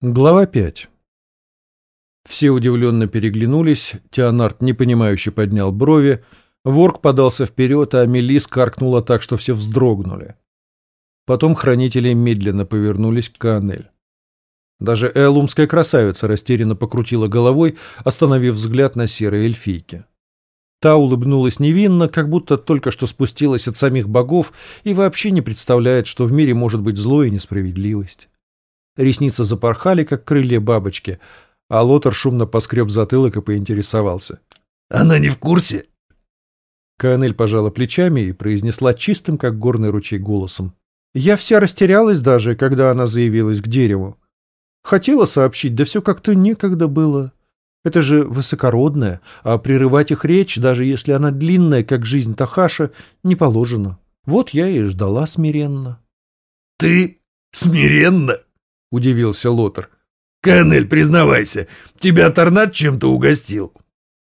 Глава 5 Все удивленно переглянулись, Теонард непонимающе поднял брови, Ворк подался вперед, а Мелис каркнула так, что все вздрогнули. Потом хранители медленно повернулись к Канель. Даже элумская красавица растерянно покрутила головой, остановив взгляд на серой эльфийке. Та улыбнулась невинно, как будто только что спустилась от самих богов и вообще не представляет, что в мире может быть зло и несправедливость. Ресницы запорхали, как крылья бабочки, а Лотар шумно поскреб затылок и поинтересовался. «Она не в курсе?» Каанель пожала плечами и произнесла чистым, как горный ручей, голосом. «Я вся растерялась даже, когда она заявилась к дереву. Хотела сообщить, да все как-то некогда было. Это же высокородное, а прерывать их речь, даже если она длинная, как жизнь Тахаша, не положено. Вот я и ждала смиренно». «Ты смиренно?» — удивился Лотар. «Канель, признавайся, тебя торнат чем-то угостил.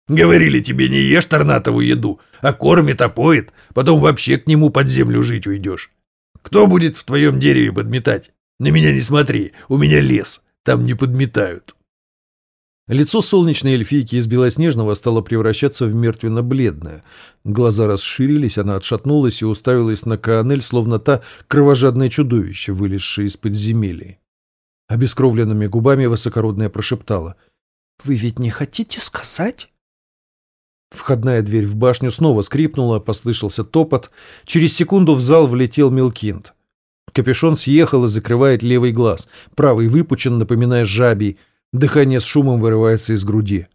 Говорили тебе, не ешь торнатову еду, а кормит, а поет, потом вообще к нему под землю жить уйдешь. Кто будет в твоем дереве подметать? На меня не смотри, у меня лес, там не подметают». Лицо солнечной эльфийки из белоснежного стало превращаться в мертвенно-бледное. Глаза расширились, она отшатнулась и уставилась на Каанель, словно та кровожадное чудовище, вылезшее из подземелий. Обескровленными губами высокородная прошептала. «Вы ведь не хотите сказать?» Входная дверь в башню снова скрипнула, послышался топот. Через секунду в зал влетел Милкинд. Капюшон съехал и закрывает левый глаз. Правый выпучен, напоминая жабий. Дыхание с шумом вырывается из груди.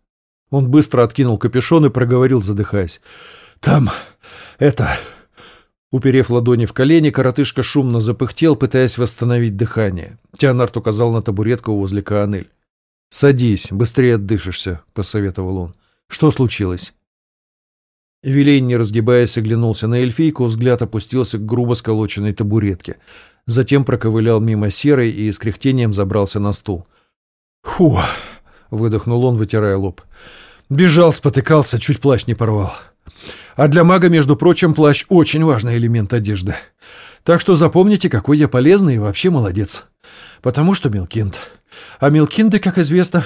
Он быстро откинул капюшон и проговорил, задыхаясь. «Там... это... Уперев ладони в колени, коротышка шумно запыхтел, пытаясь восстановить дыхание. Теонард указал на табуретку возле Каанель. «Садись, быстрее отдышишься», — посоветовал он. «Что случилось?» Вилейн, не разгибаясь, оглянулся на эльфийку, взгляд опустился к грубо сколоченной табуретке. Затем проковылял мимо серой и с кряхтением забрался на стул. «Фу!» — выдохнул он, вытирая лоб. «Бежал, спотыкался, чуть плащ не порвал. А для мага, между прочим, плащ очень важный элемент одежды. Так что запомните, какой я полезный и вообще молодец. Потому что Милкинд. А Милкинды, как известно,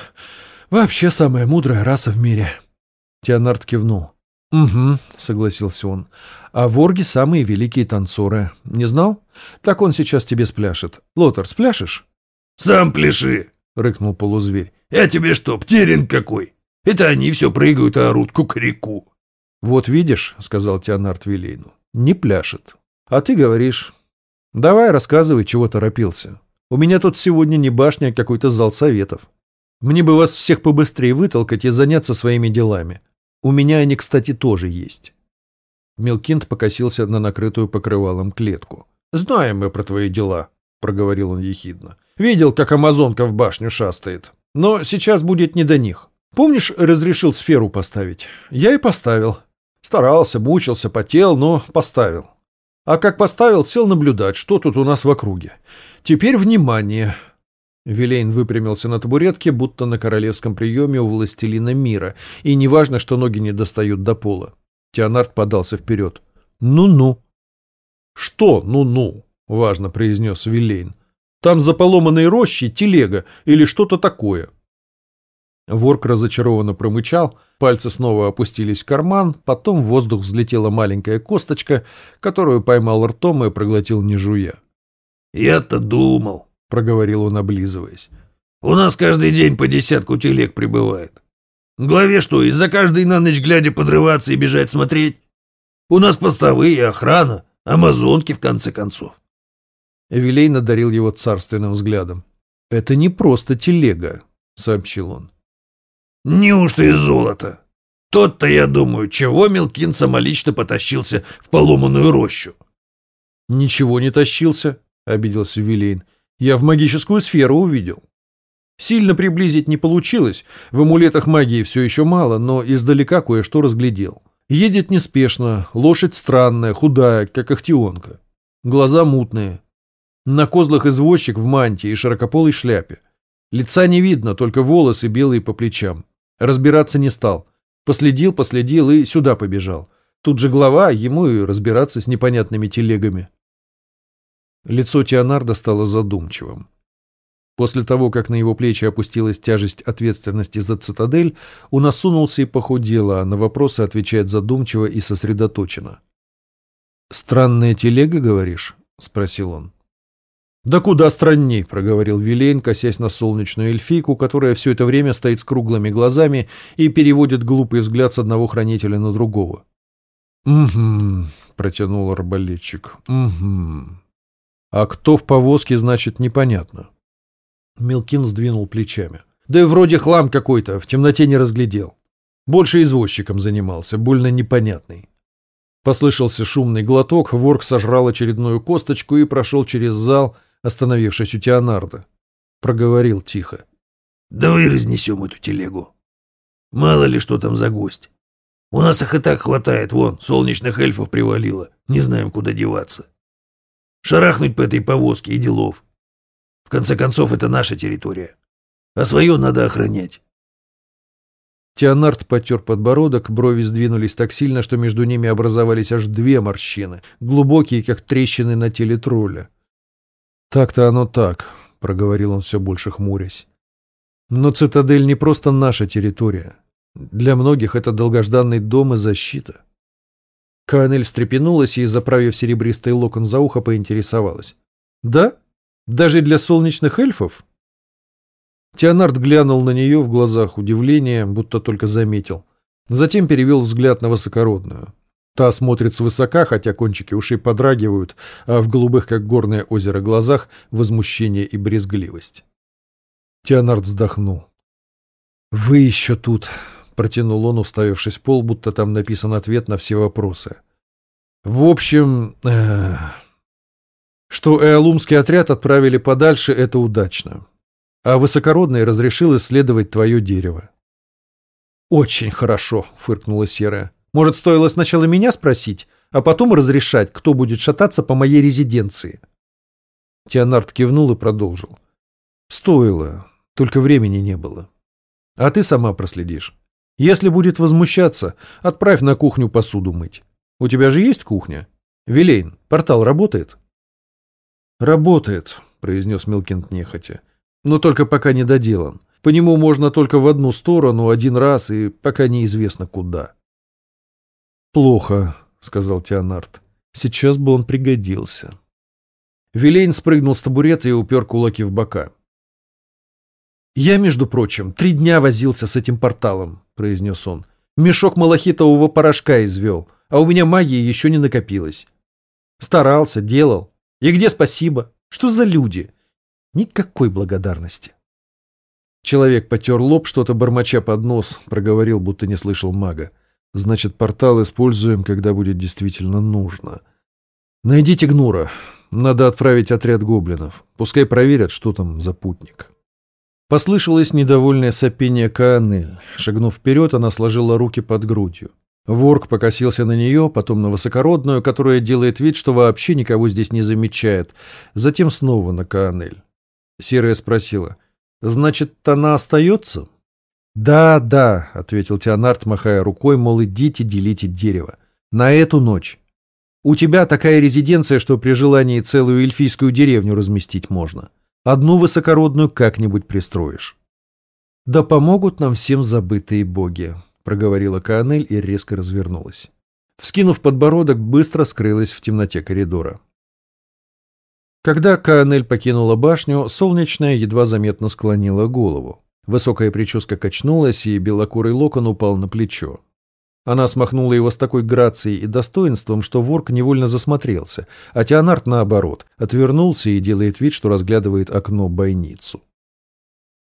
вообще самая мудрая раса в мире. Теонард кивнул. «Угу», — согласился он. «А ворги самые великие танцоры. Не знал? Так он сейчас тебе спляшет. Лотар, спляшешь?» «Сам пляши», — рыкнул полузверь. «Я тебе что, птерин какой? Это они все прыгают и орут кукареку». «Вот видишь», — сказал Теонард Вилейну, — «не пляшет. А ты говоришь, давай рассказывай, чего торопился. У меня тут сегодня не башня, а какой-то зал советов. Мне бы вас всех побыстрее вытолкать и заняться своими делами. У меня они, кстати, тоже есть». Мелкинд покосился на накрытую покрывалом клетку. «Знаем мы про твои дела», — проговорил он ехидно. «Видел, как амазонка в башню шастает. Но сейчас будет не до них. Помнишь, разрешил сферу поставить? Я и поставил. Старался, мучился, потел, но поставил. А как поставил, сел наблюдать, что тут у нас в округе. Теперь внимание. Вилейн выпрямился на табуретке, будто на королевском приеме у властелина мира, и неважно, что ноги не достают до пола. Теонард подался вперед. «Ну-ну». «Что «ну-ну»?» — важно произнес Вилейн. «Там за поломанной рощей телега или что-то такое. Ворк разочарованно промычал, пальцы снова опустились в карман, потом в воздух взлетела маленькая косточка, которую поймал ртом и проглотил не жуя. «Я-то думал», — проговорил он, облизываясь. «У нас каждый день по десятку телег прибывает. Главе что, из-за каждой на ночь глядя подрываться и бежать смотреть? У нас постовые, охрана, амазонки, в конце концов». Эвелей надарил его царственным взглядом. «Это не просто телега», — сообщил он. Неужто из золота? Тот-то, я думаю, чего Мелкин самолично потащился в поломанную рощу. Ничего не тащился, обиделся Вилейн. Я в магическую сферу увидел. Сильно приблизить не получилось, в амулетах магии все еще мало, но издалека кое-что разглядел. Едет неспешно, лошадь странная, худая, как ахтионка. Глаза мутные. На козлах извозчик в мантии и широкополой шляпе. Лица не видно, только волосы белые по плечам. Разбираться не стал. Последил, последил и сюда побежал. Тут же глава, ему и разбираться с непонятными телегами. Лицо Теонарда стало задумчивым. После того, как на его плечи опустилась тяжесть ответственности за цитадель, он осунулся и похудел, а на вопросы отвечает задумчиво и сосредоточенно. «Странная телега, говоришь?» — спросил он. «Да куда странней», — проговорил Вилейн, косясь на солнечную эльфийку, которая все это время стоит с круглыми глазами и переводит глупый взгляд с одного хранителя на другого. «Угу», — протянул арбалетчик, «угу». «А кто в повозке, значит, непонятно». Мелкин сдвинул плечами. «Да и вроде хлам какой-то, в темноте не разглядел. Больше извозчиком занимался, больно непонятный». Послышался шумный глоток, ворк сожрал очередную косточку и прошел через зал, остановившись у Теонарда. Проговорил тихо. «Давай разнесем эту телегу. Мало ли что там за гость. У нас их и так хватает, вон, солнечных эльфов привалило. Не знаем, куда деваться. Шарахнуть по этой повозке и делов. В конце концов, это наша территория. А свое надо охранять. Теонард потер подбородок, брови сдвинулись так сильно, что между ними образовались аж две морщины, глубокие, как трещины на теле тролля. «Так-то оно так», — проговорил он все больше хмурясь. «Но цитадель не просто наша территория. Для многих это долгожданный дом и защита». Канель встрепенулась и, заправив серебристый локон за ухо, поинтересовалась. «Да? Даже для солнечных эльфов?» Теонард глянул на нее в глазах удивления, будто только заметил. Затем перевел взгляд на высокородную. Та смотрит свысока, хотя кончики ушей подрагивают, а в голубых, как горное озеро, глазах возмущение и брезгливость. Теонард вздохнул. «Вы еще тут», — протянул он, уставившись в пол, будто там написан ответ на все вопросы. «В общем, э, что Эолумский отряд отправили подальше, это удачно а высокородный разрешил исследовать твое дерево. «Очень хорошо», — фыркнула Серая. «Может, стоило сначала меня спросить, а потом разрешать, кто будет шататься по моей резиденции?» Теонард кивнул и продолжил. «Стоило, только времени не было. А ты сама проследишь. Если будет возмущаться, отправь на кухню посуду мыть. У тебя же есть кухня? Вилейн, портал работает?» «Работает», — произнес Милкинд нехотя но только пока не доделан. По нему можно только в одну сторону один раз и пока неизвестно куда. «Плохо», — сказал Теонард. «Сейчас бы он пригодился». Вилейн спрыгнул с табурета и упер кулаки в бока. «Я, между прочим, три дня возился с этим порталом», — произнес он. «Мешок малахитового порошка извел, а у меня магии еще не накопилось. Старался, делал. И где спасибо? Что за люди? Никакой благодарности. Человек потер лоб, что-то бормоча под нос, проговорил, будто не слышал мага. Значит, портал используем, когда будет действительно нужно. Найдите Гнура. Надо отправить отряд гоблинов. Пускай проверят, что там за путник. Послышалось недовольное сопение Каанель. Шагнув вперед, она сложила руки под грудью. Ворк покосился на нее, потом на высокородную, которая делает вид, что вообще никого здесь не замечает, затем снова на Каанель. Серая спросила. «Значит, она остается?» «Да, да», — ответил Теонард, махая рукой, мол, идите, делите дерево. «На эту ночь. У тебя такая резиденция, что при желании целую эльфийскую деревню разместить можно. Одну высокородную как-нибудь пристроишь». «Да помогут нам всем забытые боги», — проговорила Каанель и резко развернулась. Вскинув подбородок, быстро скрылась в темноте коридора. Когда Каанель покинула башню, солнечная едва заметно склонила голову. Высокая прическа качнулась, и белокурый локон упал на плечо. Она смахнула его с такой грацией и достоинством, что ворк невольно засмотрелся, а Теонард, наоборот, отвернулся и делает вид, что разглядывает окно-бойницу.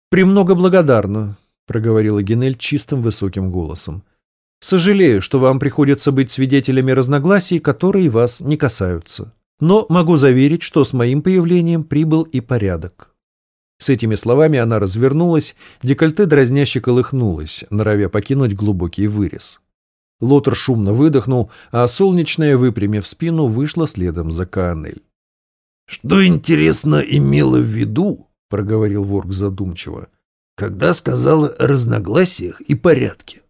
«Премного благодарна», — проговорила Генель чистым высоким голосом. «Сожалею, что вам приходится быть свидетелями разногласий, которые вас не касаются» но могу заверить, что с моим появлением прибыл и порядок. С этими словами она развернулась, декольте дразняще колыхнулось, норовя покинуть глубокий вырез. Лотер шумно выдохнул, а солнечная, выпрямив спину, вышла следом за Каанель. «Что, интересно, имела в виду?» — проговорил Ворк задумчиво. «Когда сказала о разногласиях и порядке?»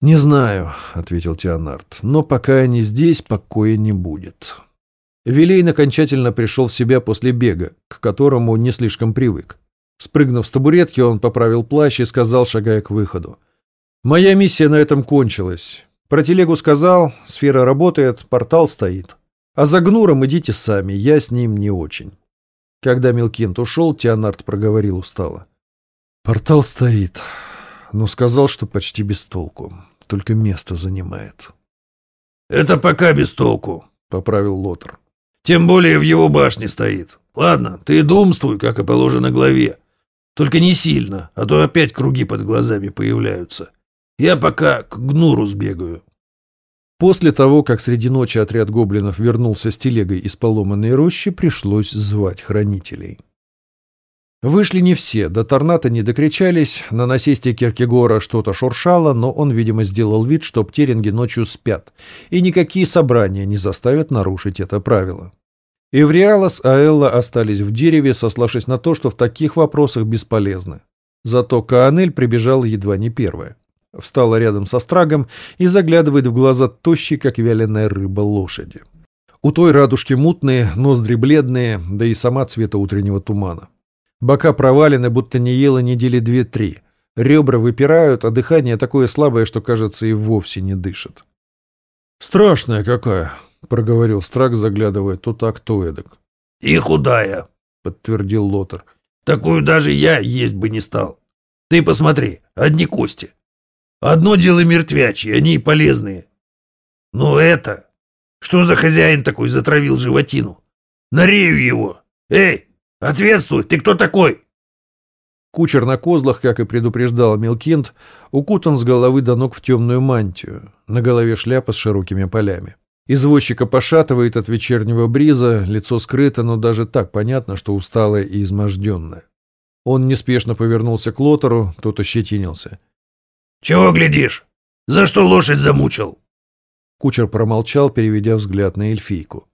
«Не знаю», — ответил Теонард, — «но пока они здесь, покоя не будет». Вилейн окончательно пришел в себя после бега, к которому не слишком привык. Спрыгнув с табуретки, он поправил плащ и сказал, шагая к выходу. «Моя миссия на этом кончилась. Про телегу сказал, сфера работает, портал стоит. А за Гнуром идите сами, я с ним не очень». Когда Милкинт ушел, Теонард проговорил устало. «Портал стоит, но сказал, что почти без толку, только место занимает». «Это пока без толку», — поправил Лотер. «Тем более в его башне стоит. Ладно, ты думствуй, как и положено главе. Только не сильно, а то опять круги под глазами появляются. Я пока к Гнуру сбегаю». После того, как среди ночи отряд гоблинов вернулся с телегой из поломанной рощи, пришлось звать хранителей. Вышли не все, до торната не докричались, на насесте Киркегора что-то шуршало, но он, видимо, сделал вид, что птеринги ночью спят, и никакие собрания не заставят нарушить это правило. Эвриала с Аэлла остались в дереве, сославшись на то, что в таких вопросах бесполезны. Зато Каанель прибежал едва не первая. Встала рядом со страгом и заглядывает в глаза тощей, как вяленая рыба, лошади. У той радужки мутные, ноздри бледные, да и сама цвета утреннего тумана. Бока провалены, будто не ела недели две-три. Ребра выпирают, а дыхание такое слабое, что, кажется, и вовсе не дышит. «Страшная какая!» — проговорил Страк, заглядывая то так, то эдак. «И худая!» — подтвердил Лотер. «Такую даже я есть бы не стал. Ты посмотри, одни кости. Одно дело мертвячьи, они полезные. Но это... Что за хозяин такой затравил животину? Нарею его! Эй, ответствуй, ты кто такой?» Кучер на козлах, как и предупреждал Милкинд, укутан с головы до ног в темную мантию, на голове шляпа с широкими полями. Извозчика пошатывает от вечернего бриза, лицо скрыто, но даже так понятно, что усталое и изможденное. Он неспешно повернулся к Лотеру, тот ощетинился. «Чего глядишь? За что лошадь замучил?» Кучер промолчал, переведя взгляд на эльфийку.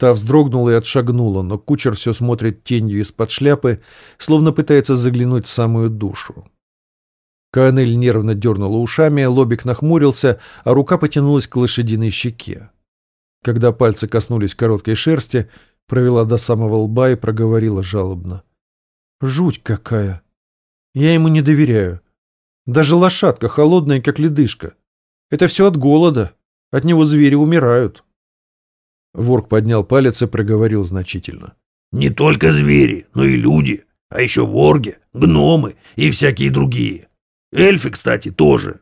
Та вздрогнула и отшагнула, но кучер все смотрит тенью из-под шляпы, словно пытается заглянуть в самую душу. Каанель нервно дернула ушами, лобик нахмурился, а рука потянулась к лошадиной щеке. Когда пальцы коснулись короткой шерсти, провела до самого лба и проговорила жалобно. «Жуть какая! Я ему не доверяю. Даже лошадка холодная, как ледышка. Это все от голода. От него звери умирают. Ворк поднял палец и проговорил значительно. «Не только звери, но и люди, а еще ворги, гномы и всякие другие. Эльфы, кстати, тоже.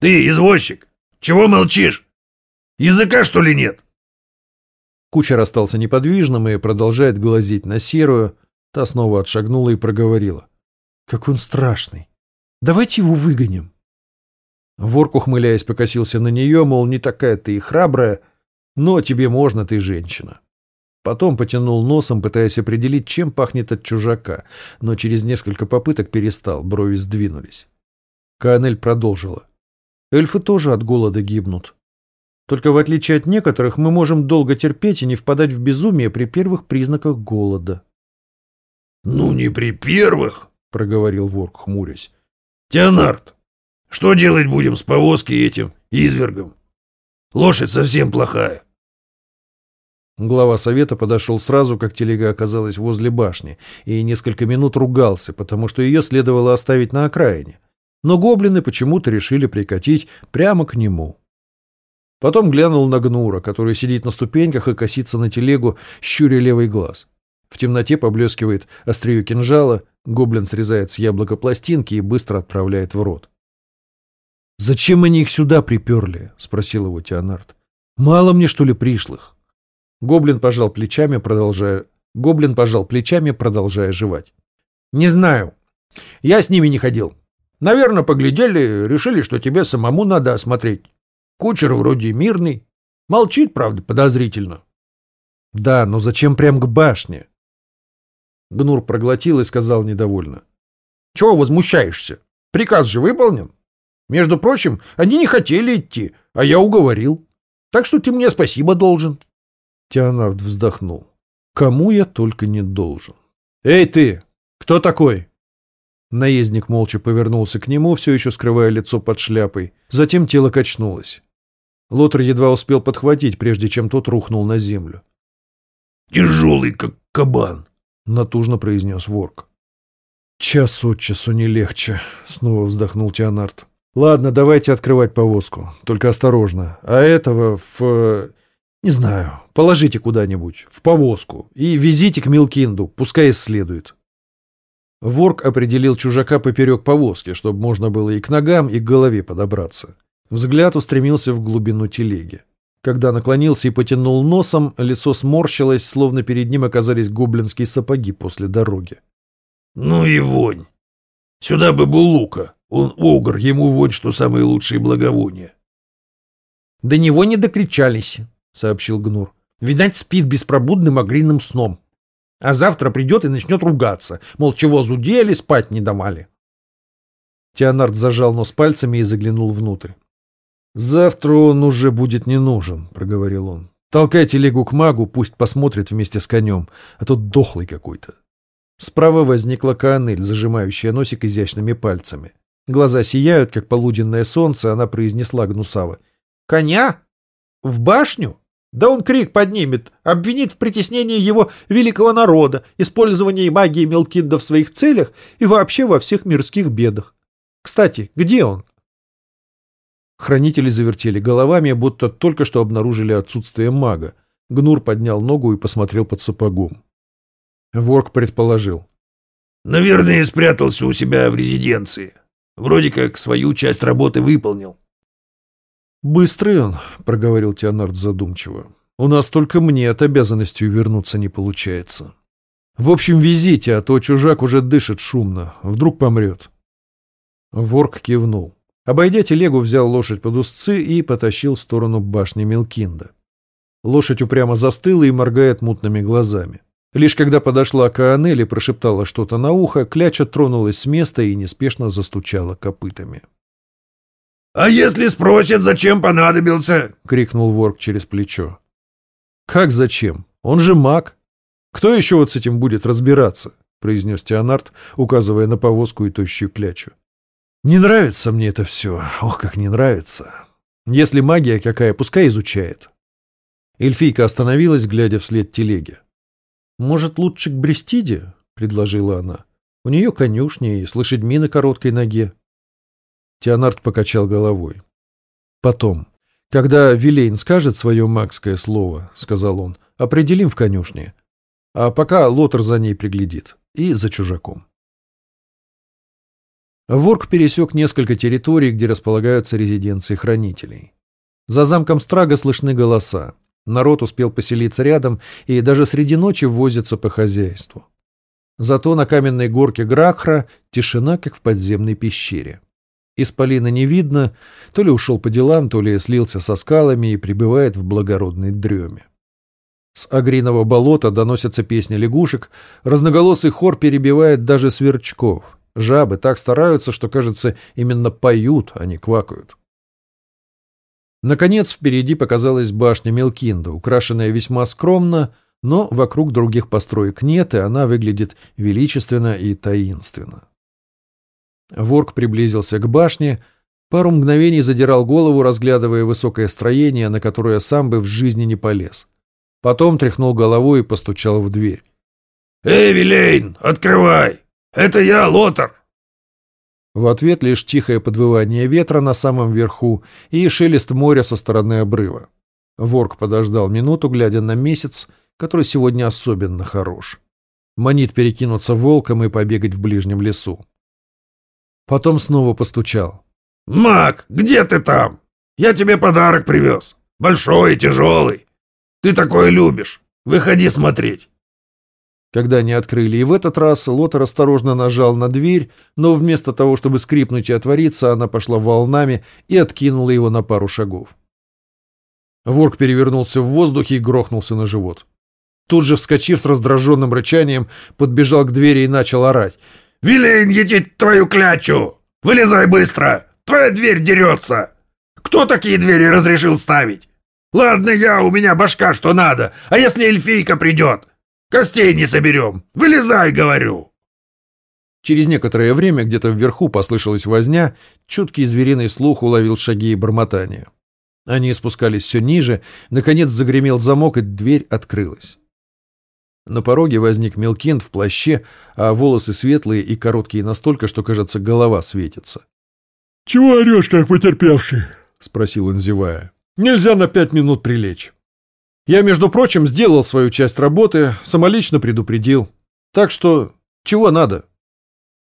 Ты, извозчик, чего молчишь? Языка, что ли, нет?» Кучер остался неподвижным и продолжает глазеть на серую. Та снова отшагнула и проговорила. «Как он страшный! Давайте его выгоним!» Ворк, ухмыляясь, покосился на нее, мол, не такая ты и храбрая, но тебе можно, ты женщина. Потом потянул носом, пытаясь определить, чем пахнет от чужака, но через несколько попыток перестал, брови сдвинулись. Каанель продолжила. Эльфы тоже от голода гибнут. Только в отличие от некоторых, мы можем долго терпеть и не впадать в безумие при первых признаках голода. — Ну, не при первых, — проговорил Ворк, хмурясь. — Теонард, что делать будем с повозкой этим извергом? Лошадь совсем плохая. Глава совета подошел сразу, как телега оказалась возле башни, и несколько минут ругался, потому что ее следовало оставить на окраине. Но гоблины почему-то решили прикатить прямо к нему. Потом глянул на Гнура, который сидит на ступеньках и косится на телегу, щуря левый глаз. В темноте поблескивает острие кинжала, гоблин срезает с яблока пластинки и быстро отправляет в рот. «Зачем они их сюда приперли?» — спросил его Теонард. «Мало мне, что ли, пришлых?» Гоблин пожал плечами, продолжая... Гоблин пожал плечами, продолжая жевать. «Не знаю. Я с ними не ходил. Наверное, поглядели, решили, что тебе самому надо осмотреть. Кучер вроде мирный. Молчит, правда, подозрительно». «Да, но зачем прям к башне?» Гнур проглотил и сказал недовольно. «Чего возмущаешься? Приказ же выполнен. Между прочим, они не хотели идти, а я уговорил. Так что ты мне спасибо должен». Теонард вздохнул. «Кому я только не должен». «Эй ты! Кто такой?» Наездник молча повернулся к нему, все еще скрывая лицо под шляпой. Затем тело качнулось. Лотер едва успел подхватить, прежде чем тот рухнул на землю. Тяжелый, как кабан, — натужно произнес ворк. «Час от часу не легче», — снова вздохнул Теонард. «Ладно, давайте открывать повозку. Только осторожно. А этого в... Не знаю. Положите куда-нибудь. В повозку. И везите к Милкинду. Пускай исследует». Ворк определил чужака поперек повозки, чтобы можно было и к ногам, и к голове подобраться. Взгляд устремился в глубину телеги. Когда наклонился и потянул носом, лицо сморщилось, словно перед ним оказались гоблинские сапоги после дороги. Ну и вонь. Сюда бы был Лука. Он огр, ему вонь, что самые лучшие благовония. До него не докричались, сообщил Гнур. Видать, спит беспробудным огриным сном. А завтра придет и начнет ругаться. Мол, чего зудели, спать не давали. Теонард зажал нос пальцами и заглянул внутрь. «Завтра он уже будет не нужен», — проговорил он. «Толкайте легу к магу, пусть посмотрит вместе с конем, а то дохлый какой-то». Справа возникла Каанель, зажимающая носик изящными пальцами. Глаза сияют, как полуденное солнце, она произнесла гнусаво. «Коня? В башню? Да он крик поднимет, обвинит в притеснении его великого народа, использовании магии Мелкинда в своих целях и вообще во всех мирских бедах. Кстати, где он?» Хранители завертели головами, будто только что обнаружили отсутствие мага. Гнур поднял ногу и посмотрел под сапогом. Ворк предположил. «Наверное, спрятался у себя в резиденции. Вроде как свою часть работы выполнил». «Быстрый он», — проговорил Теонард задумчиво. «У нас только мне от обязанности вернуться не получается. В общем, везите, а то чужак уже дышит шумно. Вдруг помрет». Ворк кивнул. Обойдя телегу, взял лошадь под узцы и потащил в сторону башни Мелкинда. Лошадь упрямо застыла и моргает мутными глазами. Лишь когда подошла к Аанель и прошептала что-то на ухо, кляча тронулась с места и неспешно застучала копытами. «А если спросят, зачем понадобился?» — крикнул ворк через плечо. «Как зачем? Он же маг. Кто еще вот с этим будет разбираться?» — произнес Теонард, указывая на повозку и тощую клячу. «Не нравится мне это все. Ох, как не нравится. Если магия какая, пускай изучает». Эльфийка остановилась, глядя вслед телеге. «Может, лучше к Брестиде?» — предложила она. «У нее конюшни и с лошадьми на короткой ноге». Теонард покачал головой. «Потом, когда Вилейн скажет свое магское слово, — сказал он, — определим в конюшне. А пока Лотер за ней приглядит. И за чужаком». Ворк пересек несколько территорий, где располагаются резиденции хранителей. За замком Страга слышны голоса. Народ успел поселиться рядом и даже среди ночи возится по хозяйству. Зато на каменной горке Грахра тишина, как в подземной пещере. Исполина не видно, то ли ушел по делам, то ли слился со скалами и пребывает в благородной дреме. С агриного болота доносятся песни лягушек, разноголосый хор перебивает даже сверчков. Жабы так стараются, что, кажется, именно поют, а не квакают. Наконец впереди показалась башня Мелкинда, украшенная весьма скромно, но вокруг других построек нет, и она выглядит величественно и таинственно. Ворк приблизился к башне, пару мгновений задирал голову, разглядывая высокое строение, на которое сам бы в жизни не полез. Потом тряхнул головой и постучал в дверь. «Эй, Вилейн, открывай! Это я, Лотар!» В ответ лишь тихое подвывание ветра на самом верху и шелест моря со стороны обрыва. Ворк подождал минуту, глядя на месяц, который сегодня особенно хорош. Манит перекинуться волком и побегать в ближнем лесу. Потом снова постучал. «Мак, где ты там? Я тебе подарок привез. Большой и тяжелый. Ты такое любишь. Выходи смотреть». Когда они открыли и в этот раз, Лотер осторожно нажал на дверь, но вместо того, чтобы скрипнуть и отвориться, она пошла волнами и откинула его на пару шагов. Ворк перевернулся в воздухе и грохнулся на живот. Тут же, вскочив с раздраженным рычанием, подбежал к двери и начал орать. «Вилейн едет твою клячу! Вылезай быстро! Твоя дверь дерется! Кто такие двери разрешил ставить? Ладно я, у меня башка что надо, а если эльфийка придет? Костей не соберем! Вылезай, говорю!» Через некоторое время где-то вверху послышалась возня, чуткий звериный слух уловил шаги и бормотания. Они спускались все ниже, наконец загремел замок, и дверь открылась. На пороге возник Мелкин в плаще, а волосы светлые и короткие настолько, что, кажется, голова светится. — Чего орешь, как потерпевший? — спросил он, зевая. — Нельзя на пять минут прилечь. Я, между прочим, сделал свою часть работы, самолично предупредил. Так что, чего надо?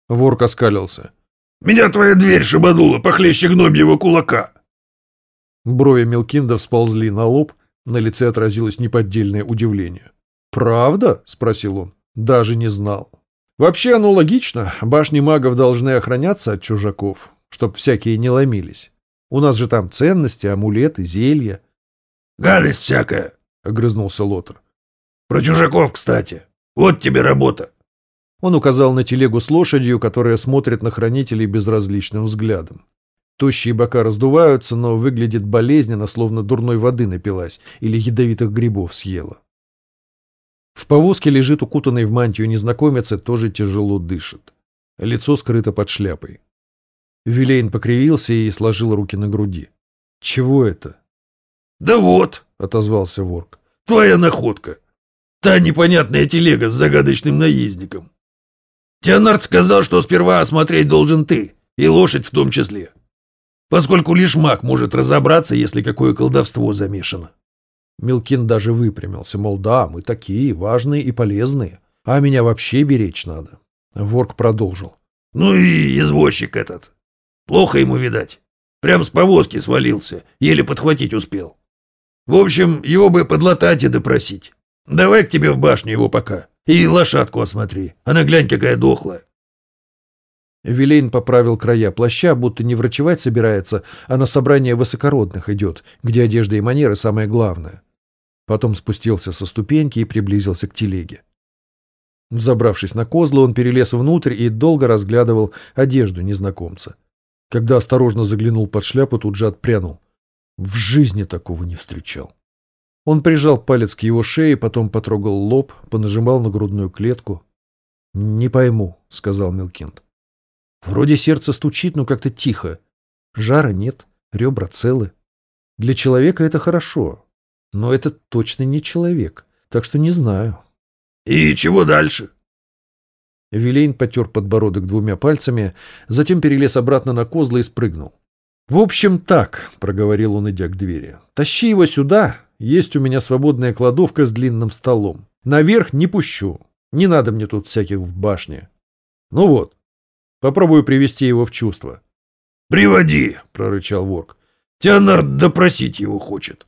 Ворк оскалился. — Меня твоя дверь шибанула похлеще гномьего кулака. Брови Мелкинда всползли на лоб, на лице отразилось неподдельное удивление. «Правда?» — спросил он. «Даже не знал». «Вообще оно логично. Башни магов должны охраняться от чужаков, чтоб всякие не ломились. У нас же там ценности, амулеты, зелья». «Гадость всякая», — огрызнулся Лотер. «Про чужаков, кстати. Вот тебе работа». Он указал на телегу с лошадью, которая смотрит на хранителей безразличным взглядом. Тощие бока раздуваются, но выглядит болезненно, словно дурной воды напилась или ядовитых грибов съела. В повозке лежит укутанный в мантию незнакомец и тоже тяжело дышит. Лицо скрыто под шляпой. Вилейн покривился и сложил руки на груди. «Чего это?» «Да вот», — отозвался Ворк, — «твоя находка. Та непонятная телега с загадочным наездником. Теонард сказал, что сперва осмотреть должен ты, и лошадь в том числе, поскольку лишь маг может разобраться, если какое колдовство замешано». Мелкин даже выпрямился, мол, да, мы такие, важные и полезные, а меня вообще беречь надо. Ворк продолжил. Ну и извозчик этот. Плохо ему, видать. Прям с повозки свалился, еле подхватить успел. В общем, его бы подлатать и допросить. Давай к тебе в башню его пока. И лошадку осмотри. Она глянь, какая дохлая. Вилейн поправил края плаща, будто не врачевать собирается, а на собрание высокородных идет, где одежда и манеры самое главное. Потом спустился со ступеньки и приблизился к телеге. Взобравшись на козлы, он перелез внутрь и долго разглядывал одежду незнакомца. Когда осторожно заглянул под шляпу, тут же отпрянул. В жизни такого не встречал. Он прижал палец к его шее, потом потрогал лоб, понажимал на грудную клетку. — Не пойму, — сказал Мелкинд. — Вроде сердце стучит, но как-то тихо. Жара нет, ребра целы. Для человека это хорошо, но это точно не человек, так что не знаю. — И чего дальше? Вилейн потер подбородок двумя пальцами, затем перелез обратно на козлы и спрыгнул. — В общем, так, — проговорил он, идя к двери. — Тащи его сюда, есть у меня свободная кладовка с длинным столом. Наверх не пущу, не надо мне тут всяких в башне. Ну вот, попробую привести его в чувство. — Приводи, — прорычал ворк. — Теонард допросить его хочет.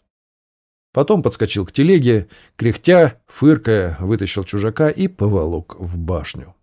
Потом подскочил к телеге, кряхтя, фыркая, вытащил чужака и поволок в башню.